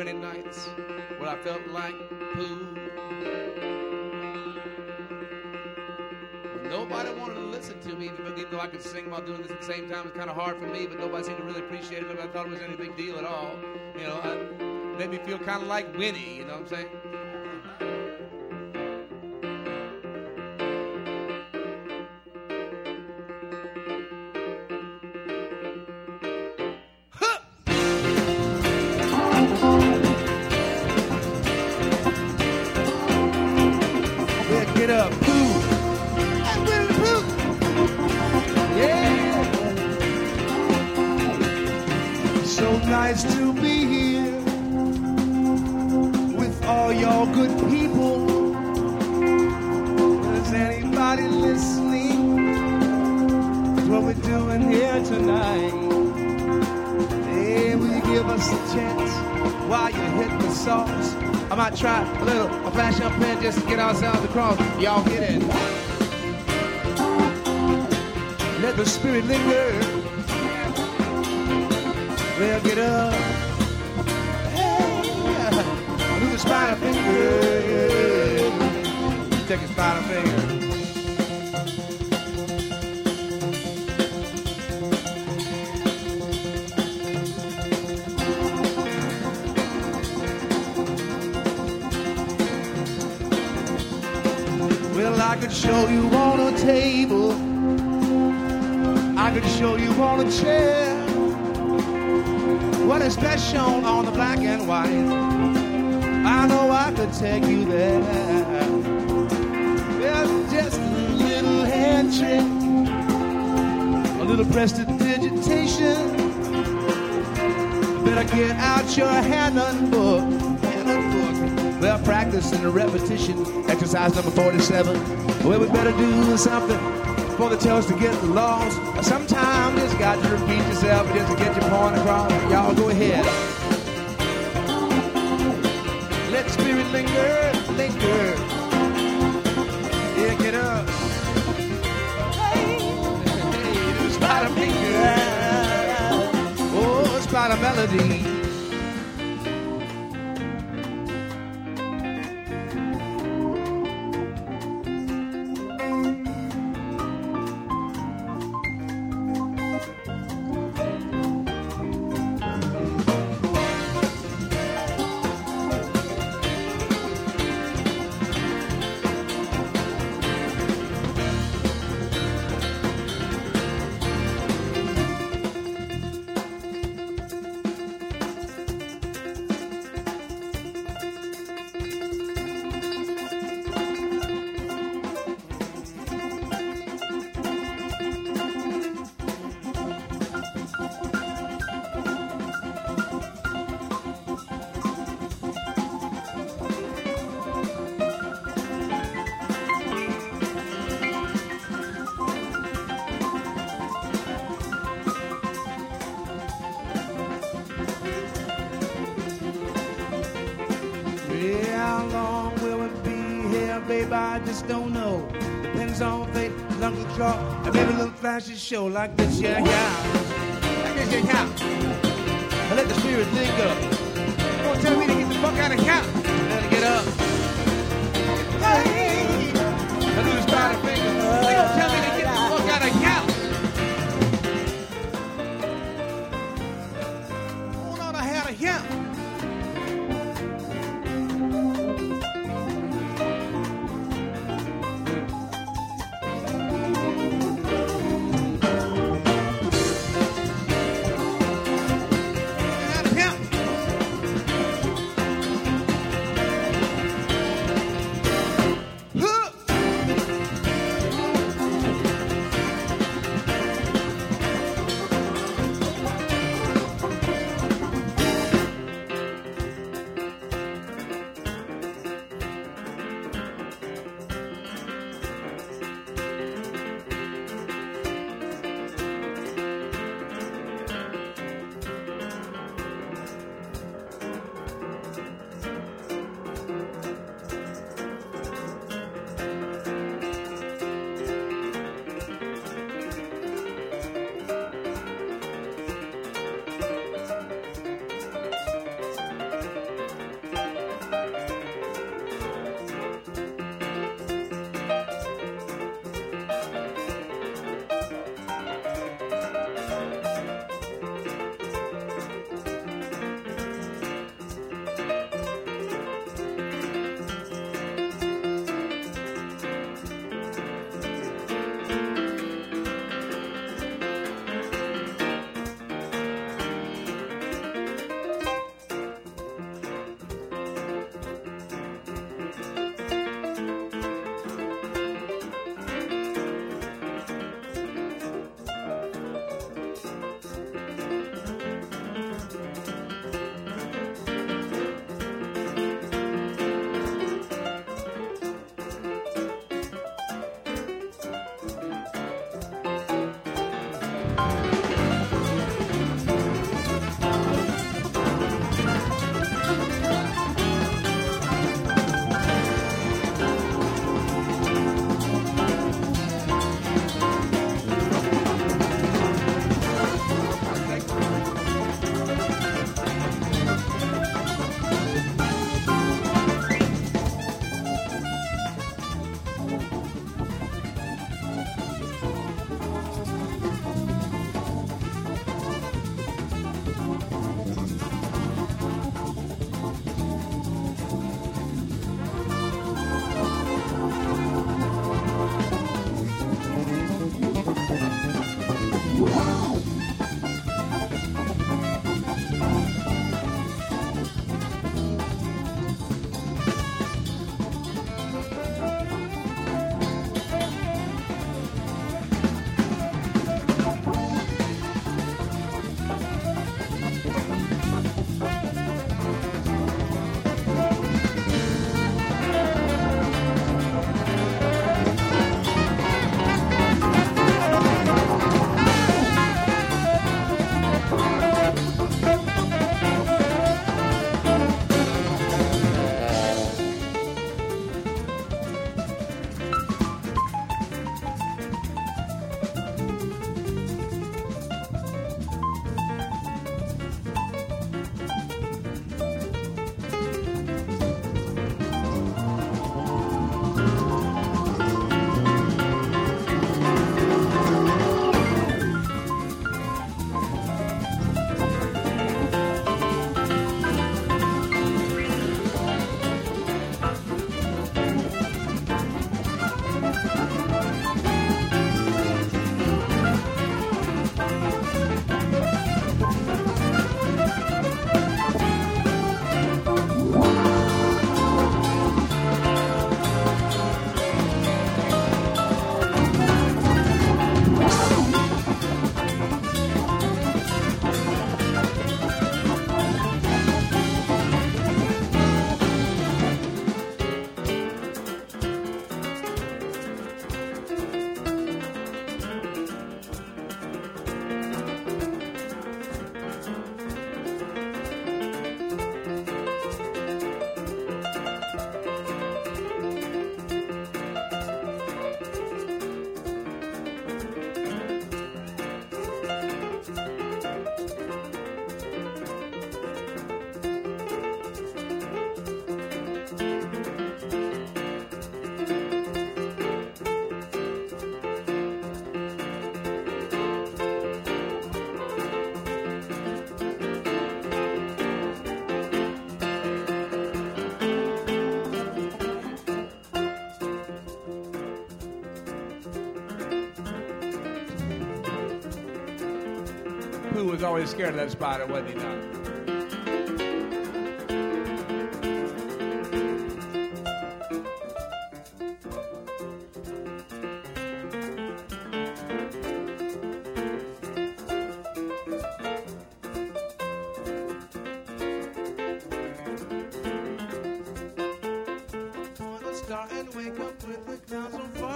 Many nights where I felt like poo. Nobody wanted to listen to me, even though I could sing while doing this at the same time. It's kind of hard for me, but nobody seemed to really appreciate it. I thought it was any big deal at all. You know, I, made me feel kind of like Winnie. You know what I'm saying? The sauce. I might try a little a fashion pen just to get ourselves across. Y'all get it Let the spirit linger. Well, get up. Spider finger. Take a spider finger. Well, I could show you on a table. I could show you on a chair. What is best shown on the black and white? I know I could take you there. Well, just a little hand trick, a little prestidigitation. Better get out your Hanon book. Well, practice and repetition. Exercise number 47. Well, we better do something for the tells to get lost. Sometimes just got to repeat yourself just to get your point across. Y'all go ahead. Linger, linger. Yeah, get up. Hey, do spider finger. Oh, spider melody. Babe? I just don't know. Depends on fate, and draw, and maybe a little flashes show like this, yeah, yeah. Like this, yeah, yeah. I let the spirit linger. Don't tell me to get the fuck out of here. It get up. Pooh was always scared of that spider, wasn't he? Now? wake up with the clouds so far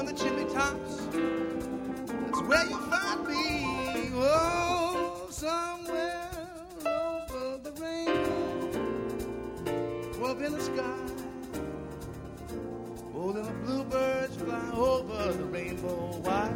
Upon the chimney tops. That's where you find me. Oh, somewhere over the rainbow. Up in the sky. Oh, then the bluebirds fly over the rainbow. Why